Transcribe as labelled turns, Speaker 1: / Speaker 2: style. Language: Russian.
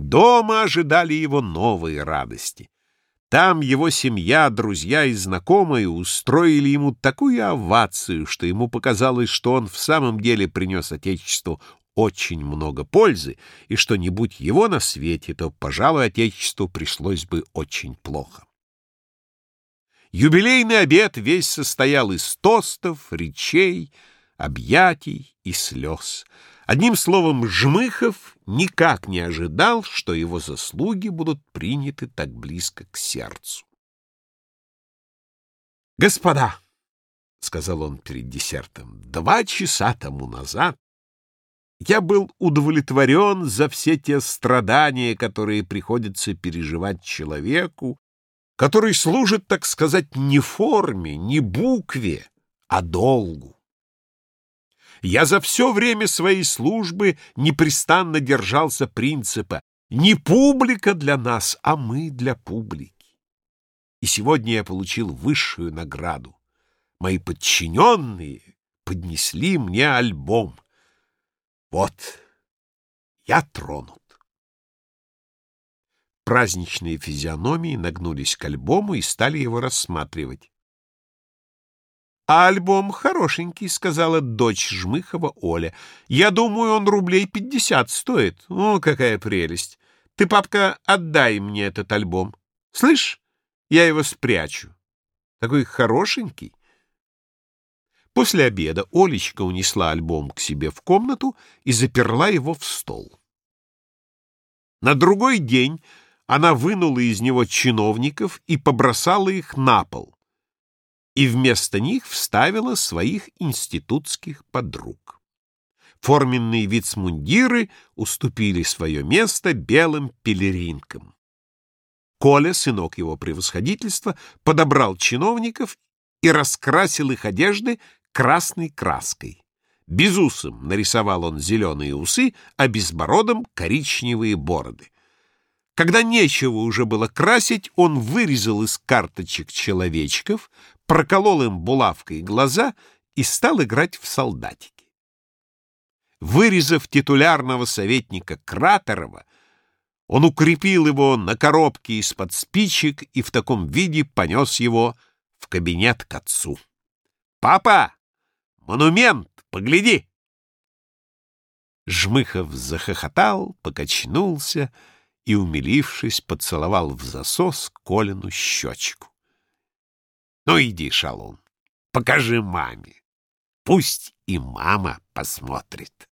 Speaker 1: Дома ожидали его новые радости. Там его семья, друзья и знакомые устроили ему такую овацию, что ему показалось, что он в самом деле принес Отечеству очень много пользы, и что не будь его на свете, то, пожалуй, Отечеству пришлось бы очень плохо. Юбилейный обед весь состоял из тостов, речей, объятий и слез. Одним словом, Жмыхов никак не ожидал, что его заслуги будут приняты так близко к сердцу. «Господа!» — сказал он перед десертом. «Два часа тому назад я был удовлетворен за все те страдания, которые приходится переживать человеку, который служит, так сказать, не форме, не букве, а долгу. Я за все время своей службы непрестанно держался принципа «не публика для нас, а мы для публики». И сегодня я получил высшую награду. Мои подчиненные поднесли мне альбом. Вот, я тронут. Праздничные физиономии нагнулись к альбому и стали его рассматривать. «А альбом хорошенький», — сказала дочь Жмыхова Оля. «Я думаю, он рублей пятьдесят стоит. О, какая прелесть! Ты, папка, отдай мне этот альбом. Слышь, я его спрячу. Такой хорошенький». После обеда Олечка унесла альбом к себе в комнату и заперла его в стол. На другой день она вынула из него чиновников и побросала их на пол и вместо них вставила своих институтских подруг. Форменные вицмундиры уступили свое место белым пелеринкам. Коля, сынок его превосходительства, подобрал чиновников и раскрасил их одежды красной краской. Безусом нарисовал он зеленые усы, а безбородом — коричневые бороды. Когда нечего уже было красить, он вырезал из карточек человечков, проколол им булавкой глаза и стал играть в солдатики. Вырезав титулярного советника Кратерова, он укрепил его на коробке из-под спичек и в таком виде понес его в кабинет к отцу. «Папа! Монумент! Погляди!» Жмыхов захохотал, покачнулся и, умилившись, поцеловал в засос Колину щечку. Ну, иди, шалун, покажи маме. Пусть и мама посмотрит.